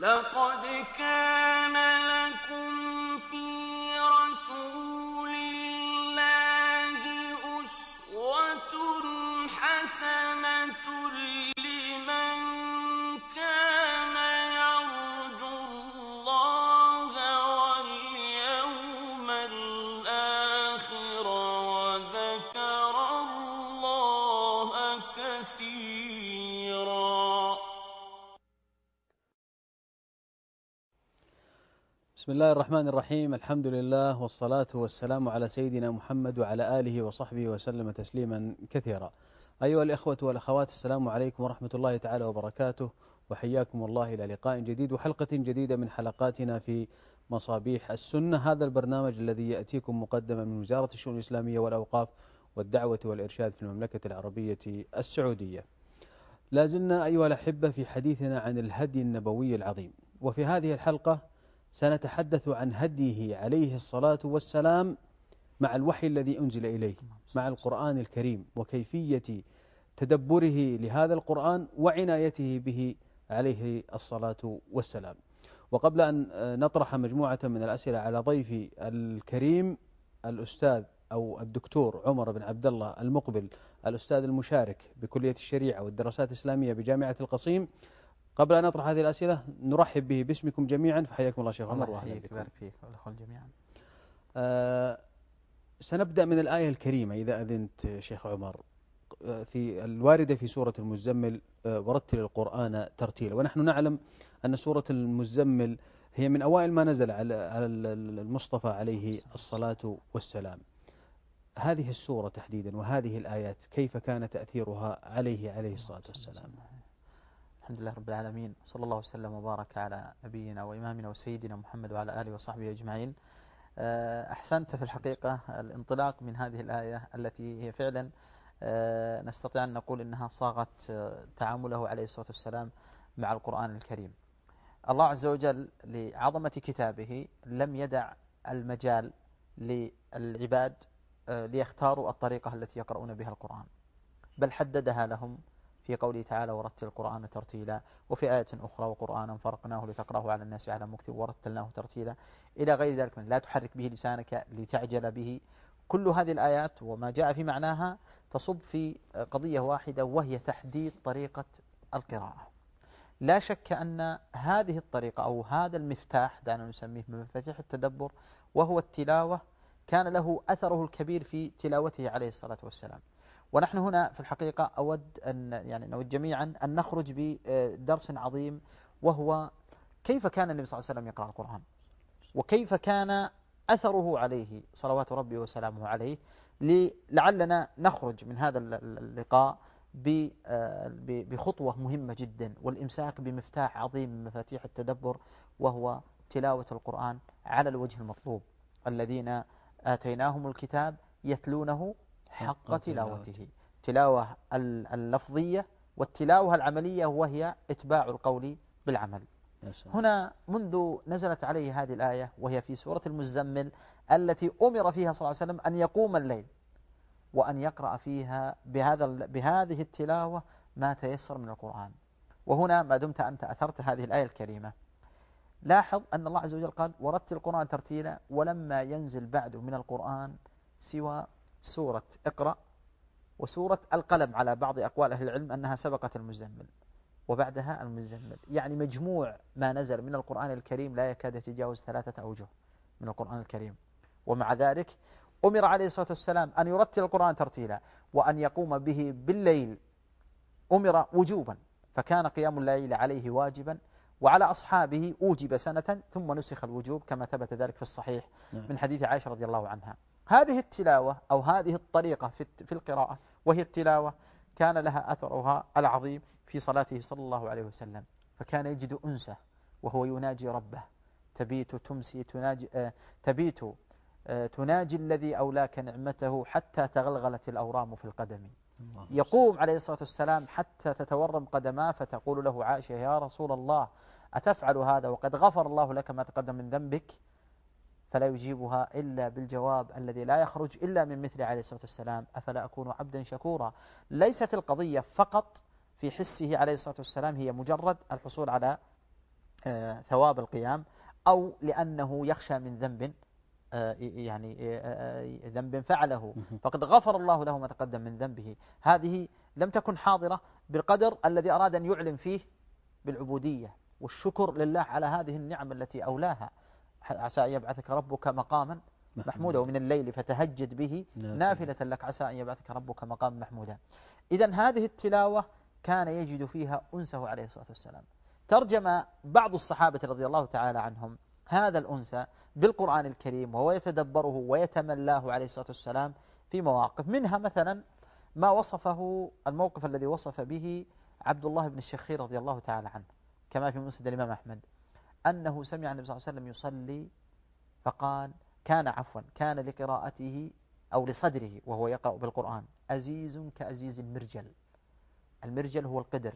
لقد كان لكم في رسول بسم الله الرحمن الرحيم الحمد لله والصلاة والسلام على سيدنا محمد وعلى آله وصحبه وسلم تسليما كثيرا أيها الإخوة والأخوات السلام عليكم ورحمة الله تعالى وبركاته وحياكم الله إلى لقاء جديد وحلقة جديدة من حلقاتنا في مصابيح السنة هذا البرنامج الذي يأتيكم مقدما من وزارة الشؤون الإسلامية والأوقاف والدعوة والإرشاد في المملكة العربية السعودية لازلنا أيها الأحبة في حديثنا عن الهدي النبوي العظيم وفي هذه الحلقة سنتحدث عن هديه عليه الصلاة والسلام مع الوحي الذي أنزل إليه مع القرآن الكريم وكيفية تدبره لهذا القرآن وعنايته به عليه الصلاة والسلام. وقبل أن نطرح مجموعة من الأسئلة على ضيفي الكريم الأستاذ أو الدكتور عمر بن عبد الله المقبل الأستاذ المشارك بكلية الشريعة والدراسات الإسلامية بجامعة القصيم قبل أن نطرح هذه الأسئلة نرحب به باسمكم جميعا فحياكم الله شيخ عمر. الله يحييك ويبارك فيك والأخوان جميعا. آه سنبدأ من الآية الكريمة إذا أذنت شيخ عمر. في الواردة في سورة المزمل آه، ورتل القرآن ترتيلا. ونحن نعلم أن سورة المزمل هي من أوائل ما نزل على المصطفى عليه الصلاة والسلام. هذه السورة تحديدا وهذه الآيات كيف كان تأثيرها عليه عليه الصلاة والسلام. الحمد لله رب العالمين صلى الله وسلم وبارك على نبينا وإمامنا وسيدنا محمد وعلى آله وصحبه أجمعين. آه، أحسنت في الحقيقة الانطلاق من هذه الآية التي هي فعلا آه، نستطيع أن نقول إنها صاغت آه، تعامله عليه الصلاة والسلام مع القرآن الكريم. الله عز وجل لعظمة كتابه لم يدع المجال للعباد ليختاروا الطريقة التي يقرؤون بها القرآن بل حددها لهم في قوله تعالى ورتل القرآن ترتيلا. وفي آية أخرى وقرآنا فرقناه لتقرأه على الناس على مكتب ورتلناه ترتيلا. إلى غير ذلك من لا تحرك به لسانك لتعجل به. كل هذه الآيات وما جاء في معناها تصب في قضية واحدة وهي تحديد طريقة القراءة. لا شك أن هذه الطريقة أو هذا المفتاح دعنا نسميه مفاتيح التدبر وهو التلاوة كان له أثره الكبير في تلاوته عليه الصلاة والسلام. ونحن هنا في الحقيقة أود أن يعني نود جميعا أن نخرج بدرس عظيم وهو كيف كان النبي صلى الله عليه وسلم يقرأ القرآن وكيف كان أثره عليه صلوات ربي وسلامه عليه لعلنا نخرج من هذا اللقاء بخطوة مهمة جدا والإمساك بمفتاح عظيم من مفاتيح التدبر وهو تلاوة القرآن على الوجه المطلوب الذين آتيناهم الكتاب يتلونه حق تلاوته. تلاوة اللفظية والتلاوة العملية وهي إتباع القول بالعمل. هنا منذ نزلت عليه هذه الآية وهي في سورة المزمل التي أمر فيها صلى الله عليه وسلم أن يقوم الليل وأن يقرأ فيها بهذا بهذه التلاوة ما تيسر من القرآن. وهنا ما دمت أنت أثرت هذه الآية الكريمة. لاحظ أن الله عز وجل قال ورتل القرآن ترتيلا ولما ينزل بعده من القرآن سوى سورة اقرأ وسورة القلم على بعض أقوال أهل العلم أنها سبقت المزمل وبعدها المزمل. يعني مجموع ما نزل من القرآن الكريم لا يكاد يتجاوز ثلاثة أوجه من القرآن الكريم. ومع ذلك أمر عليه الصلاة والسلام أن يرتل القرآن ترتيلا وأن يقوم به بالليل. أمر وجوبا فكان قيام الليل عليه واجبا وعلى أصحابه أوجب سنة ثم نسخ الوجوب كما ثبت ذلك في الصحيح نعم. من حديث عائشة رضي الله عنها. هذه التلاوة أو هذه الطريقة في القراءة وهي التلاوة كان لها أثرها العظيم في صلاته صلى الله عليه وسلم. فكان يجد أنسة وهو يناجي ربه. تبيت تمسي تناجي آه تبيت آه تناجي الذي أولاك نعمته حتى تغلغلت الأورام في القدم. يقوم عليه الصلاة والسلام حتى تتورم قدماه فتقول له عائشة يا رسول الله أتفعل هذا وقد غفر الله لك ما تقدم من ذنبك؟ فلا يجيبها إلا بالجواب الذي لا يخرج إلا من مثل عليه الصلاة والسلام. أفلا أكون عبدا شكورا؟ ليست القضية فقط في حسه عليه الصلاة والسلام هي مجرد الحصول على آه، ثواب القيام أو لأنه يخشى من ذنب آه، يعني آه، ذنب فعله. فقد غفر الله له ما تقدم من ذنبه. هذه لم تكن حاضرة بالقدر الذي أراد أن يعلم فيه بالعبودية. والشكر لله على هذه النعم التي أولاها. عسى أن يبعثك ربك مقاما محمودا. ومن الليل فتهجد به نافلة. لك. عسى أن يبعثك ربك مقاما محمودا. إذا هذه التلاوة كان يجد فيها أنسه عليه الصلاة والسلام. ترجم بعض الصحابة رضي الله تعالى عنهم هذا الأنس بالقرآن الكريم وهو يتدبره ويتملاه عليه الصلاة والسلام في مواقف. منها مثلا ما وصفه الموقف الذي وصف به عبد الله بن الشخير رضي الله تعالى عنه كما في مسند الإمام أحمد. أنه سمع النبي صلى الله عليه وسلم يصلي فقال كان عفوا كان لقراءته أو لصدره وهو يقرأ بالقرآن أزيز كأزيز المرجل. المرجل هو القدر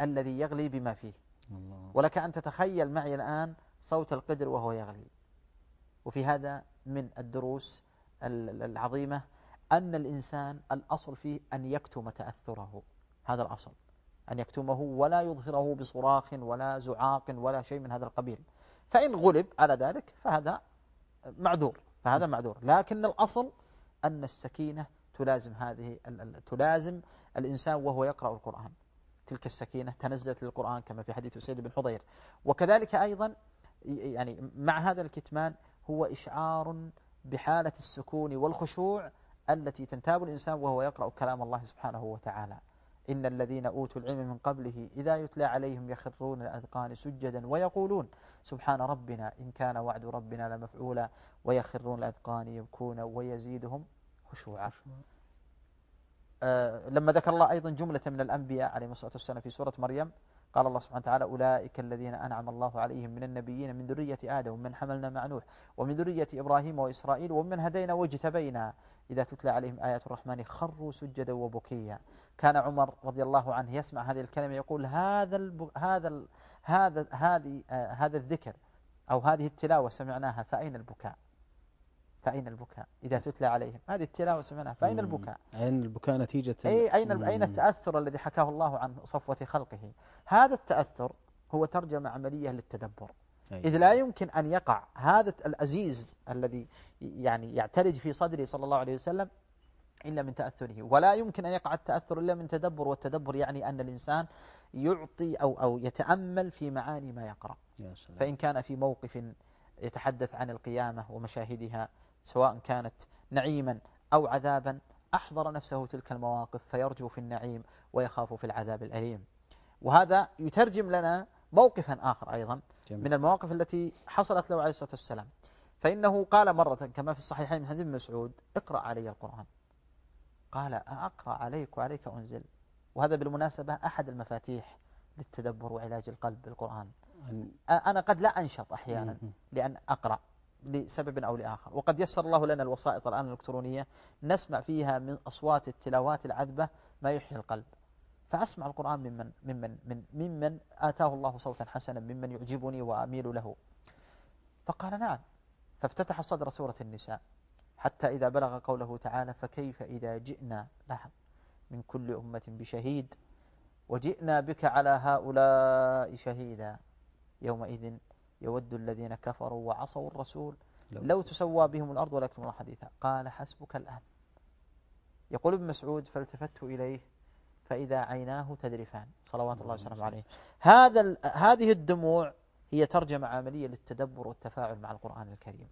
الذي يغلي بما فيه. الله. ولك أن تتخيل معي الآن صوت القدر وهو يغلي. وفي هذا من الدروس العظيمة أن الإنسان الأصل فيه أن يكتم تأثره. هذا الأصل. أن يكتمه ولا يظهره بصراخ ولا زعاق ولا شيء من هذا القبيل. فإن غلب على ذلك فهذا معذور فهذا معذور. لكن الأصل أن السكينة تلازم هذه تلازم الإنسان وهو يقرأ القرآن. تلك السكينة تنزلت للقرآن كما في حديث سيد بن حضير. وكذلك أيضا يعني مع هذا الكتمان هو إشعار بحالة السكون والخشوع التي تنتاب الإنسان وهو يقرأ كلام الله سبحانه وتعالى. إن الذين أوتوا العلم من قبله إذا يتلى عليهم يخرون الأذقان سجدا ويقولون سبحان ربنا إن كان وعد ربنا لمفعولا ويخرون الأذقان يبكون ويزيدهم خشوعا. آه لما ذكر الله أيضا جملة من الأنبياء عليهم الصلاة والسلام في سورة مريم قال الله سبحانه وتعالى أولئك الذين أنعم الله عليهم من النبيين من ذرية آدم ومن حملنا مع نوح ومن ذرية إبراهيم وإسرائيل ومن هدينا واجتبينا. إذا تتلى عليهم آيات الرحمن خروا سجدا وبكيا. كان عمر رضي الله عنه يسمع هذه الكلمة يقول هذا الب... هذا ال... هذا هذه آه هذا الذكر أو هذه التلاوة سمعناها فأين البكاء؟ فأين البكاء؟ إذا تتلى عليهم. هذه التلاوة سمعناها. فأين البكاء؟ أين البكاء نتيجة أي أين أين التأثر الذي حكاه الله عن صفوة خلقه؟ هذا التأثر هو ترجمة عملية للتدبر. أيوة. إذ لا يمكن أن يقع هذا الأزيز الذي يعني يعترج في صدره صلى الله عليه وسلم إلا من تأثره. ولا يمكن أن يقع التأثر إلا من تدبر. والتدبر يعني أن الإنسان يعطي أو, أو يتأمل في معاني ما يقرأ. يا سلام. فإن كان في موقف يتحدث عن القيامة ومشاهدها سواء كانت نعيما أو عذابا أحضر نفسه تلك المواقف فيرجو في النعيم ويخاف في العذاب الأليم. وهذا يترجم لنا موقفا آخر أيضا جميل. من المواقف التي حصلت له عليه الصلاة والسلام. فإنه قال مرة كما في الصحيحين من حديث مسعود اقرأ علي القرآن. قال أقرأ عليك وعليك أنزل. وهذا بالمناسبة أحد المفاتيح للتدبر وعلاج القلب بالقرآن. أنا قد لا أنشط أحيانا لأن أقرأ. لسبب أو لآخر. وقد يسر الله لنا الوسائط الآن الإلكترونية نسمع فيها من أصوات التلاوات العذبة ما يحيي القلب. فأسمع القرآن ممن, ممن, من ممن آتاه الله صوتا حسنا ممن يعجبني وأميل له. فقال نعم. فافتتح صدر سورة النساء. حتى إذا بلغ قوله تعالى فكيف إذا جئنا لاحظ من كل أمة بشهيد. وجئنا بك على هؤلاء شهيدا. يومئذ يود الذين كفروا وعصوا الرسول لو, لو تسوى بهم الأرض ولا يكتمون حديثا قال حسبك الآن. يقول ابن مسعود فالتفت إليه فإذا عيناه تذرفان. صلوات الله وسلامه عليه. هذا هذه الدموع هي ترجمة عملية للتدبر والتفاعل مع القرآن الكريم.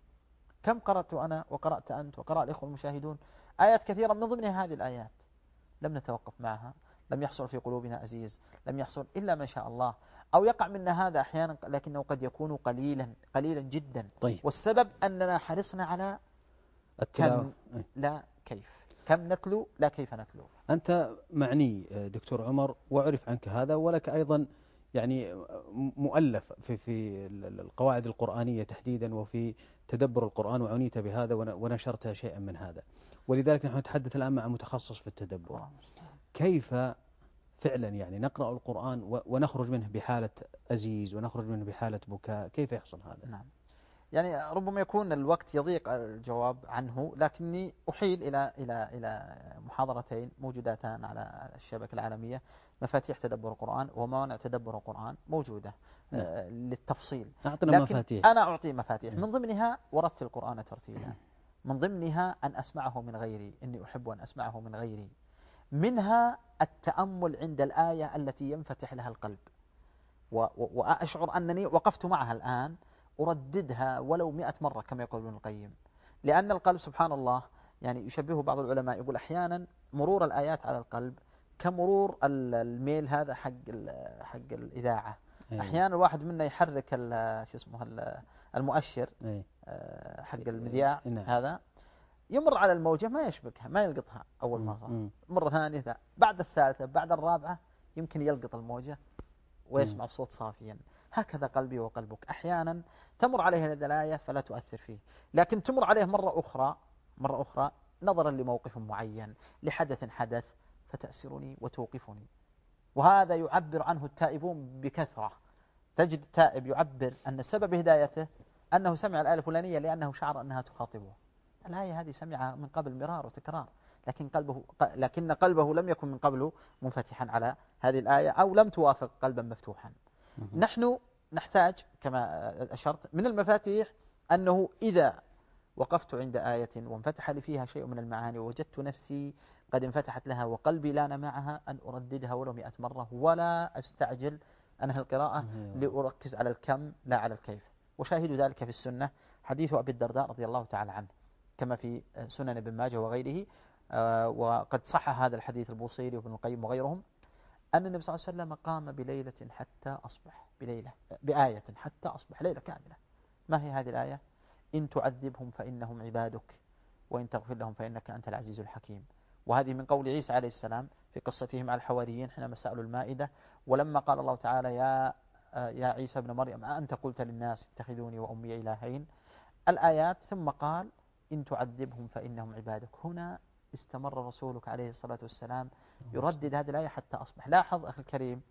كم قرأت أنا وقرأت أنت وقرأ الإخوة المشاهدون آيات كثيرة من ضمنها هذه الآيات. لم نتوقف معها. لم يحصل في قلوبنا أزيز. لم يحصل إلا ما شاء الله. أو يقع منا هذا أحيانا لكنه قد يكون قليلا قليلا جدا. طيب. والسبب أننا حرصنا على كم لا كيف. كم نتلو لا كيف نتلو. أنت معني دكتور عمر وأعرف عنك هذا ولك أيضا يعني مؤلف في في القواعد القرآنية تحديدا وفي تدبر القرآن وعنيت بهذا ونشرت شيئا من هذا. ولذلك نحن نتحدث الآن مع متخصص في التدبر. كيف فعلا يعني نقرأ القرآن ونخرج منه بحالة أزيز ونخرج منه بحالة بكاء. كيف يحصل هذا؟ نعم. يعني ربما يكون الوقت يضيق الجواب عنه لكني أحيل إلى إلى إلى محاضرتين موجودتان على الشبكة العالمية. مفاتيح تدبر القرآن وموانع تدبر القرآن موجودة نعم. آه للتفصيل. أعطنا لكن مفاتيح. أنا أعطي مفاتيح. من ضمنها وردت القرآن ترتيلا. من ضمنها أن أسمعه من غيري إني أحب أن أسمعه من غيري. منها التأمل عند الآية التي ينفتح لها القلب وأشعر أنني وقفت معها الآن أرددها ولو مئة مرة كما يقول ابن القيم لأن القلب سبحان الله يعني يشبهه بعض العلماء يقول أحيانا مرور الآيات على القلب كمرور الميل هذا حق حق الإذاعة أيه. أحيانا الواحد منا يحرك شو اسمه المؤشر أيه. آه، حق المذياع نعم. هذا يمر على الموجة ما يشبكها ما يلقطها أول مرة. مرة ثانية بعد الثالثة بعد الرابعة يمكن يلقط الموجة ويسمع الصوت صافيا. هكذا قلبي وقلبك. أحيانا تمر عليه الآية فلا تؤثر فيه. لكن تمر عليه مرة أخرى مرة أخرى نظرا لموقف معين لحدث حدث فتأسرني وتوقفني. وهذا يعبر عنه التائبون بكثرة. تجد التائب يعبر أن سبب هدايته أنه سمع الآية الفلانية لأنه شعر أنها تخاطبه. الآية هذه سمعها من قبل مرار وتكرار لكن قلبه لكن قلبه لم يكن من قبل منفتحا على هذه الآية أو لم توافق قلبا مفتوحا. نحن نحتاج كما أشرت من المفاتيح أنه إذا وقفت عند آية وانفتح لي فيها شيء من المعاني ووجدت نفسي قد انفتحت لها وقلبي لأن معها أن أرددها ولو مئة مرة ولا أستعجل أنهى القراءة لأركز على الكم لا على الكيف. وشاهد ذلك في السنة حديث أبي الدرداء رضي الله تعالى عنه. كما في سنن ابن ماجه وغيره آه، وقد صح هذا الحديث البوصيري وابن القيم وغيرهم أن النبي صلى الله عليه وسلم قام بليلة حتى أصبح بليلة بآية حتى أصبح ليلة كاملة. ما هي هذه الآية؟ إن تعذبهم فإنهم عبادك وإن تغفر لهم فإنك أنت العزيز الحكيم. وهذه من قول عيسى عليه السلام في قصته مع الحواريين حينما سألوا المائدة ولما قال الله تعالى يا يا عيسى ابن مريم أنت قلت للناس اتخذوني وأمي إلهين؟ الآيات ثم قال إن تعذبهم فإنهم عبادك. هنا استمر رسولك عليه الصلاة والسلام يردد هذه الآية حتى أصبح. لاحظ أخي الكريم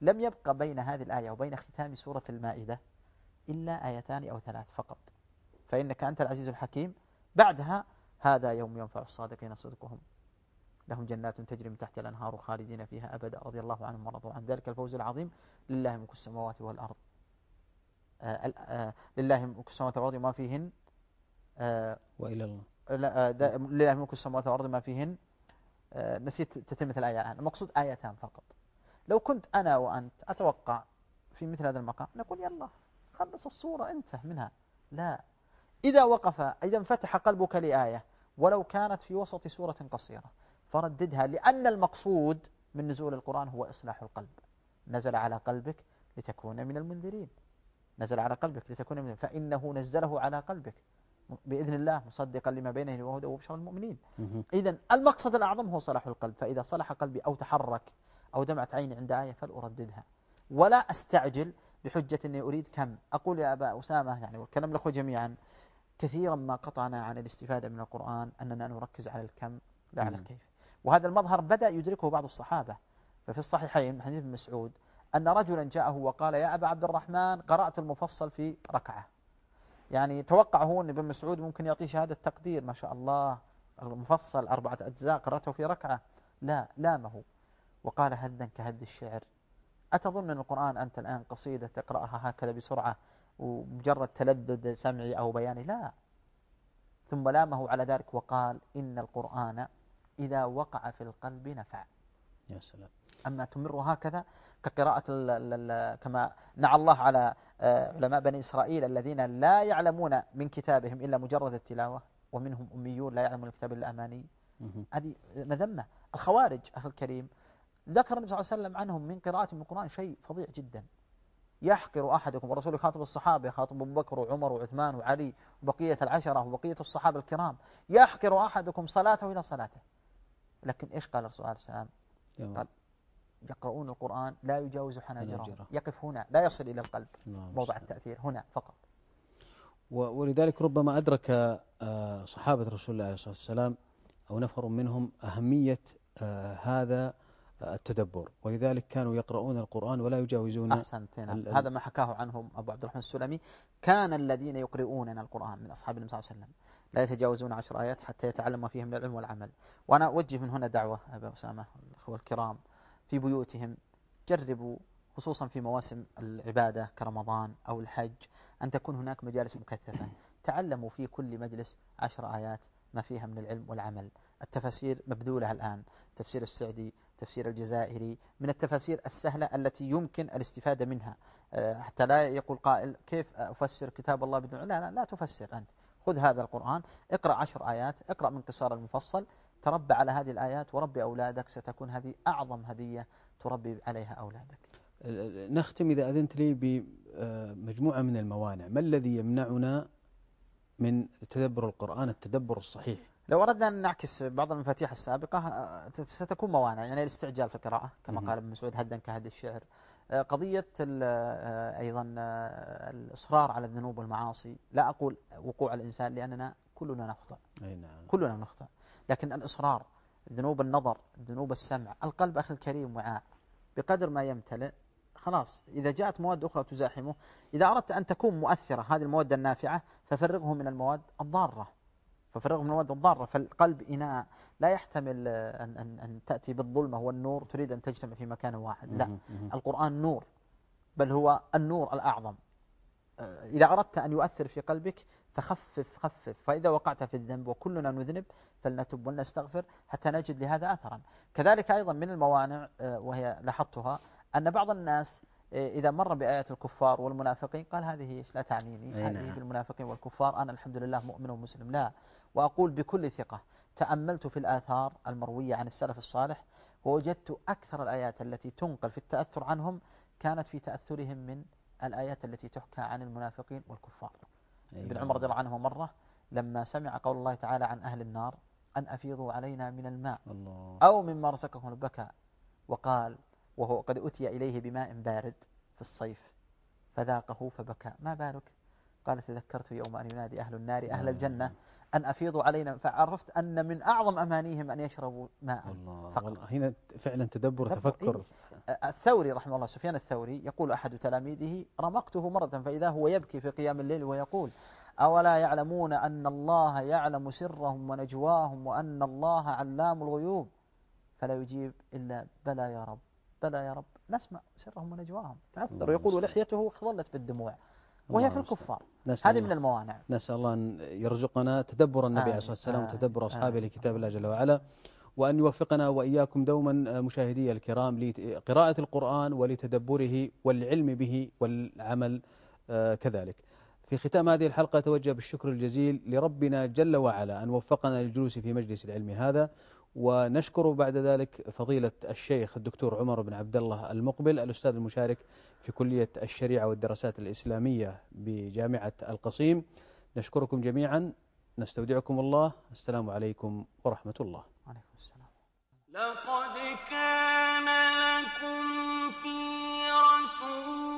لم يبقى بين هذه الآية وبين ختام سورة المائدة إلا آيتان أو ثلاث فقط. فإنك أنت العزيز الحكيم. بعدها هذا يوم ينفع الصادقين صدقهم. لهم جنات تجري من تحت الأنهار خالدين فيها أبدا. رضي الله عنهم ورضوا عن ذلك. الفوز العظيم لله ملك السماوات والأرض. آه آه لله ملك السماوات والأرض ما فيهن آه وإلى الله. آه، لله ملك السماوات والأرض ما فيهن. آه، نسيت تتمة الآية الآن. المقصود آيتان فقط. لو كنت أنا وأنت أتوقع في مثل هذا المقام نقول يلا خلص الصورة انتهى منها. لا. إذا وقف إذا انفتح قلبك لآية ولو كانت في وسط سورة قصيرة فرددها لأن المقصود من نزول القرآن هو إصلاح القلب. نزل على قلبك لتكون من المنذرين. نزل على قلبك لتكون من فإنه نزله على قلبك. بإذن الله مصدقا لما بينه وهدى وبشر المؤمنين. إذا المقصد الأعظم هو صلاح القلب. فإذا صلح قلبي أو تحرك أو دمعت عيني عند آية فلأرددها. ولا أستعجل بحجة أني أريد كم. أقول يا أبا أسامة يعني والكلام الأخوة جميعا كثيرا ما قطعنا عن الاستفادة من القرآن أننا نركز على الكم لا على الكيف. وهذا المظهر بدأ يدركه بعض الصحابة. ففي الصحيحين حديث ابن مسعود أن رجلا جاءه وقال يا أبا عبد الرحمن قرأت المفصل في ركعة. يعني توقع هو أن ابن مسعود ممكن يعطيه شهادة تقدير ما شاء الله. المفصل أربعة أجزاء قرأته في ركعة. لا لامه. وقال هذا كهد الشعر؟ أتظن أن القرآن أنت الآن قصيدة تقرأها هكذا بسرعة ومجرد تلذذ سمعي أو بياني؟ لا. ثم لامه على ذلك وقال إن القرآن إذا وقع في القلب نفع. يا سلام. أما تمر هكذا كقراءة كما نعى الله على آه، علماء بني إسرائيل الذين لا يعلمون من كتابهم إلا مجرد التلاوة ومنهم أميون لا يعلمون الكتاب إلا أماني. هذه مذمة. الخوارج أخي الكريم ذكر النبي صلى الله عليه وسلم عنهم من قراءة من القرآن شيء فظيع جدا. يحقر أحدكم والرسول يخاطب الصحابة يخاطب أبو بكر وعمر وعثمان وعلي وبقية العشرة وبقية الصحابة الكرام. يحقر أحدكم صلاته إلى صلاته. لكن إيش قال الرسول عليه السلام؟ قال يقرؤون القرآن لا يجاوز حناجرهم. يقف هنا لا يصل إلى القلب نعم، موضع التأثير هنا فقط. ولذلك ربما أدرك آه، صحابة رسول الله عليه الصلاة والسلام أو نفر منهم أهمية آه، هذا التدبر. ولذلك كانوا يقرؤون القرآن ولا يجاوزون أحسنت نعم. هذا ما حكاه عنهم أبو عبد الرحمن السلمي. كان الذين يقرؤوننا القرآن من أصحاب النبي صلى الله عليه وسلم. لا يتجاوزون عشر آيات حتى يتعلموا فيهم من العلم والعمل. وأنا أوجه من هنا دعوة أبا أسامة الأخوة الكرام. في بيوتهم. جربوا خصوصا في مواسم العبادة كرمضان أو الحج أن تكون هناك مجالس مكثفة. تعلموا في كل مجلس عشر آيات ما فيها من العلم والعمل. التفاسير مبذولة الآن. تفسير السعدي تفسير الجزائري من التفاسير السهلة التي يمكن الاستفادة منها. آه، حتى لا يقول قائل كيف أفسر كتاب الله بدون لا لا لا تفسر أنت. خذ هذا القرآن اقرأ عشر آيات اقرأ من قصار المفصل تربى على هذه الآيات وربي أولادك ستكون هذه أعظم هدية تربي عليها أولادك. نختم إذا أذنت لي بمجموعة من الموانع. ما الذي يمنعنا من تدبر القرآن التدبر الصحيح؟ لو أردنا أن نعكس بعض المفاتيح السابقة آه، ستكون موانع. يعني الاستعجال في القراءة كما قال ابن مسعود هدا كهد الشعر. آه، قضية آه، أيضا الإصرار على الذنوب والمعاصي. لا أقول وقوع الإنسان لأننا كلنا نخطئ أي نعم. كلنا نخطئ لكن الإصرار ذنوب النظر ذنوب السمع القلب أخي الكريم وعاء. بقدر ما يمتلئ خلاص. إذا جاءت مواد أخرى تزاحمه إذا أردت أن تكون مؤثرة هذه المواد النافعة ففرغه من المواد الضارة. ففرغه من المواد الضارة فالقلب إناء. لا يحتمل أن, أن, أن تأتي بالظلمة والنور تريد أن تجتمع في مكان واحد. لا. القرآن نور بل هو النور الأعظم. آه، إذا أردت أن يؤثر في قلبك فخفف خفف. فإذا وقعت في الذنب وكلنا نذنب فلنتب ولنستغفر حتى نجد لهذا أثرا. كذلك أيضا من الموانع آه، وهي لاحظتها أن بعض الناس آه، إذا مر بآيات الكفار والمنافقين قال هذه إيش؟ لا تعنيني. هذه نعم. بالمنافقين والكفار أنا الحمد لله مؤمن ومسلم. لا. وأقول بكل ثقة تأملت في الآثار المروية عن السلف الصالح ووجدت أكثر الآيات التي تنقل في التأثر عنهم كانت في تأثرهم من الآيات التي تحكى عن المنافقين والكفار. ابن عمر رضي الله عنه مرة لما سمع قول الله تعالى عن أهل النار أن أفيضوا علينا من الماء الله. أو مما رزقهم البكاء. وقال وهو قد أتي إليه بماء بارد في الصيف فذاقه فبكى. ما بالك؟ قال تذكرت يوم أن ينادي أهل النار أهل الجنة أن أفيضوا علينا. فعرفت أن من أعظم أمانيهم أن يشربوا ماء الله. فقط. هنا فعلا تدبر تفكر. إيه؟ الثوري رحمه الله سفيان الثوري يقول أحد تلاميذه رمقته مرة فإذا هو يبكي في قيام الليل ويقول أولا يعلمون أن الله يعلم سرهم ونجواهم وأن الله علام الغيوب؟ فلا يجيب إلا بلى يا رب بلى يا رب نسمع سرهم ونجواهم. تأثر يقول ولحيته ظلت بالدموع وهي في الكفار. هذه من الموانع. نسأل الله أن يرزقنا تدبر النبي عليه الصلاة والسلام وتدبر أصحابه لكتاب الله جل وعلا. وأن يوفقنا وإياكم دوما مشاهدي الكرام لقراءة القرآن ولتدبره والعلم به والعمل آه، كذلك. في ختام هذه الحلقة أتوجه بالشكر الجزيل لربنا جل وعلا أن وفقنا للجلوس في مجلس العلم هذا. ونشكر بعد ذلك فضيلة الشيخ الدكتور عمر بن عبد الله المقبل الأستاذ المشارك في كلية الشريعة والدراسات الإسلامية بجامعة القصيم. نشكركم جميعا. نستودعكم الله. السلام عليكم ورحمة الله. عليكم السلام. لقد كان لكم في رسول